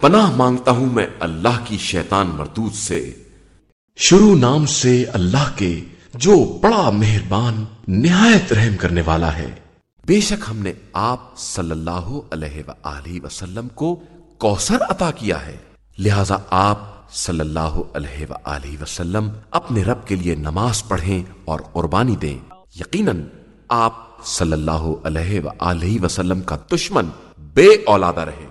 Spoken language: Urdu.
پناہ مانگتا ہوں میں اللہ کی شیطان مردود سے۔ شروع نام سے اللہ کے جو بڑا مہربان، نہایت رحم کرنے والا ہے۔ بے شک ہم نے آپ صلی اللہ علیہ وآلہ وسلم کو کوثر عطا کیا ہے۔ لہذا آپ صلی اللہ علیہ وآلہ وسلم اپنے رب کے لیے نماز پڑھیں اور قربانی دیں۔ یقیناً آپ صلی اللہ علیہ وآلہ وسلم کا دشمن، بے اولادہ رہے۔